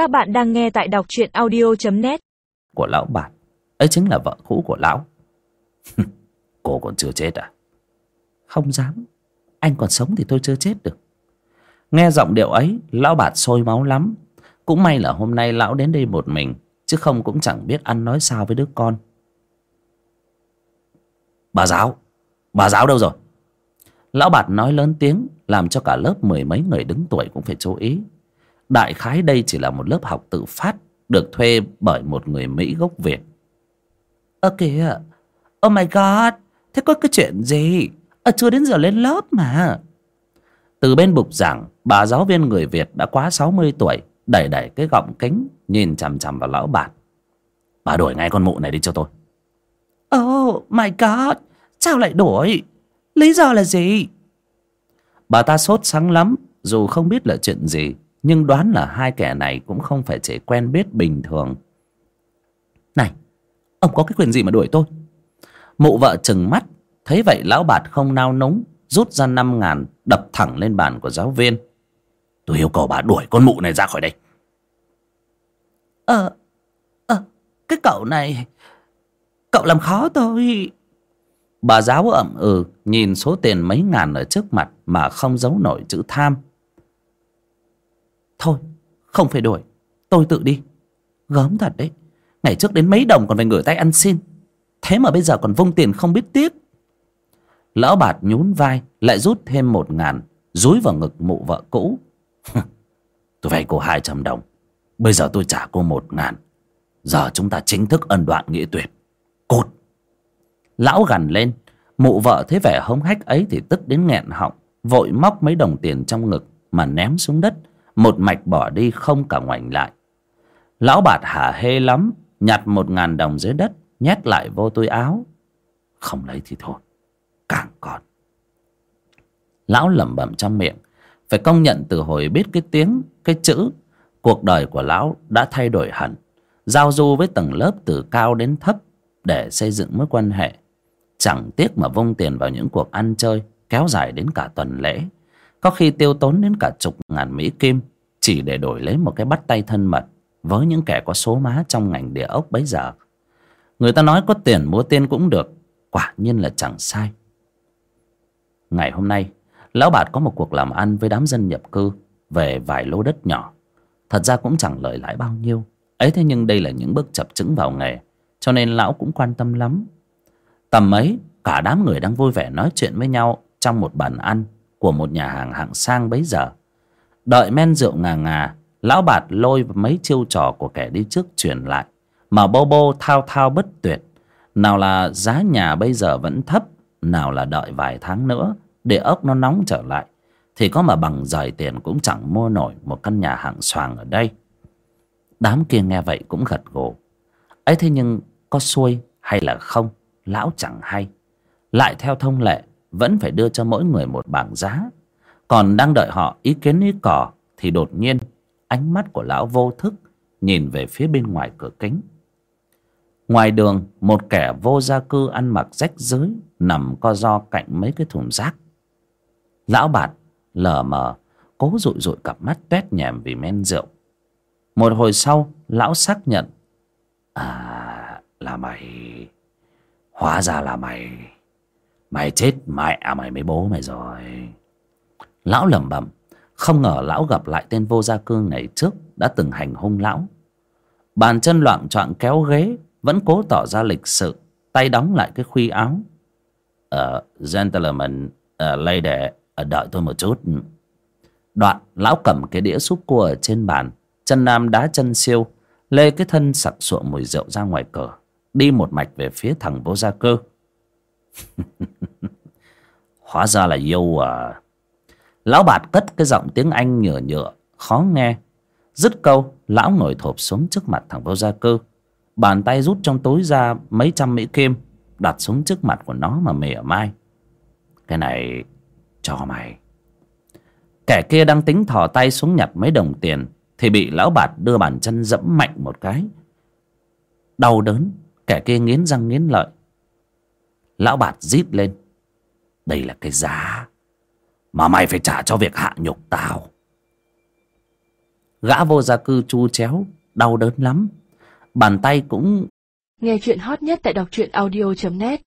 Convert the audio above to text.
Các bạn đang nghe tại đọc truyện audio.net Của lão bạt Ấy chính là vợ cũ của lão. Cô còn chưa chết à? Không dám. Anh còn sống thì tôi chưa chết được. Nghe giọng điệu ấy, Lão bạt sôi máu lắm. Cũng may là hôm nay lão đến đây một mình, Chứ không cũng chẳng biết ăn nói sao với đứa con. Bà giáo Bà giáo đâu rồi? Lão bạt nói lớn tiếng, Làm cho cả lớp mười mấy người đứng tuổi cũng phải chú ý. Đại khái đây chỉ là một lớp học tự phát Được thuê bởi một người Mỹ gốc Việt. Ơ kìa Oh my god Thế có cái chuyện gì? À, Chưa đến giờ lên lớp mà. Từ bên bục giảng Bà giáo viên người Việt đã quá 60 tuổi Đẩy đẩy cái gọng kính Nhìn chằm chằm vào lão bạt Bà đuổi ngay con mụ này đi cho tôi. Oh my god Sao lại đuổi? Lý do là gì? Bà ta sốt sáng lắm Dù không biết là chuyện gì Nhưng đoán là hai kẻ này cũng không phải chỉ quen biết bình thường. Này Ông có cái quyền gì mà đuổi tôi? Mụ vợ chừng mắt Thấy vậy lão bạt không nao núng Rút ra năm ngàn Đập thẳng lên bàn của giáo viên. Tôi yêu cầu bà đuổi con mụ này ra khỏi đây. Ờ Ờ Cái cậu này Cậu làm khó tôi. Bà giáo ậm ừ Nhìn số tiền mấy ngàn ở trước mặt Mà không giấu nổi chữ tham Thôi, Không phải đuổi. Tôi tự đi. Gớm thật đấy. Ngày trước đến mấy đồng còn phải ngửa tay ăn xin. Thế mà bây giờ còn vung tiền không biết tiếc. Lão bạt nhún vai, Lại rút thêm một ngàn Rúi vào ngực mụ vợ cũ. Tôi vay cô hai trăm đồng. Bây giờ tôi trả cô một ngàn. Giờ chúng ta chính thức ân đoạn nghĩa tuyệt Cột. Lão gằn lên. Mụ vợ thấy vẻ hống hách ấy thì tức đến nghẹn họng, Vội móc mấy đồng tiền trong ngực Mà ném xuống đất. Một mạch bỏ đi không cả ngoảnh lại. Lão bạt hả hê lắm, Nhặt một ngàn đồng dưới đất, Nhét lại vô túi áo. Không lấy thì thôi, Càng còn. Lão lẩm bẩm trong miệng, Phải công nhận từ hồi biết cái tiếng, Cái chữ, Cuộc đời của lão đã thay đổi hẳn, Giao du với tầng lớp từ cao đến thấp Để xây dựng mối quan hệ. Chẳng tiếc mà vung tiền vào những cuộc ăn chơi Kéo dài đến cả tuần lễ. Có khi tiêu tốn đến cả chục ngàn Mỹ Kim, Chỉ để đổi lấy một cái bắt tay thân mật Với những kẻ có số má trong ngành địa ốc bấy giờ. Người ta nói có tiền mua tiên cũng được, Quả nhiên là chẳng sai. Ngày hôm nay, Lão Bạt có một cuộc làm ăn với đám dân nhập cư Về vài lô đất nhỏ. Thật ra cũng chẳng lời lãi bao nhiêu. Ấy thế nhưng đây là những bước chập chững vào nghề, Cho nên lão cũng quan tâm lắm. Tầm ấy, Cả đám người đang vui vẻ nói chuyện với nhau Trong một bàn ăn. Của một nhà hàng hạng sang bấy giờ. Đợi men rượu ngà ngà, Lão bạt lôi mấy chiêu trò của kẻ đi trước truyền lại, Mà bô bô thao thao bất tuyệt. Nào là giá nhà bây giờ vẫn thấp, Nào là đợi vài tháng nữa Để ốc nó nóng trở lại, Thì có mà bằng rời tiền cũng chẳng mua nổi Một căn nhà hạng xoàng ở đây. Đám kia nghe vậy cũng gật gù. Ấy thế nhưng có xuôi hay là không? Lão chẳng hay. Lại theo thông lệ vẫn phải đưa cho mỗi người một bảng giá. Còn đang đợi họ ý kiến ý cỏ Thì đột nhiên, Ánh mắt của lão vô thức Nhìn về phía bên ngoài cửa kính. Ngoài đường, Một kẻ vô gia cư ăn mặc rách rưới Nằm co do cạnh mấy cái thùng rác. Lão bạt lờ mờ, Cố dụi dụi cặp mắt tuét nhèm vì men rượu. Một hồi sau, Lão xác nhận À là mày. Hóa ra là mày. Mày chết mẹ à mày mới bố mày rồi. Lão lẩm bẩm Không ngờ lão gặp lại tên vô gia cư ngày trước Đã từng hành hung lão. Bàn chân loạn choạng kéo ghế Vẫn cố tỏ ra lịch sự Tay đóng lại cái khuy áo. Ờ, uh, Gentleman uh, ờ, Lady uh, Đợi tôi một chút. Đoạn lão cầm cái đĩa súp cua ở trên bàn Chân nam đá chân siêu Lê cái thân sặc sụa mùi rượu ra ngoài cửa Đi một mạch về phía thằng vô gia cơ Hóa ra là yêu à Lão bạt cất cái giọng tiếng Anh nhựa nhựa, Khó nghe. Dứt câu, Lão ngồi thộp xuống trước mặt thằng vô gia cơ Bàn tay rút trong túi ra mấy trăm mỹ kim, Đặt xuống trước mặt của nó mà mỉa mai. Cái này, cho mày. Kẻ kia đang tính thò tay xuống nhặt mấy đồng tiền, Thì bị lão bạt đưa bàn chân dẫm mạnh một cái. Đau đớn, Kẻ kia nghiến răng nghiến lợi. Lão bạt rít lên. Đây là cái giá Mà mày phải trả cho việc hạ nhục tao. Gã vô gia cư chu chéo, đau đớn lắm. Bàn tay cũng Nghe chuyện hot nhất tại đọc truyện audio.net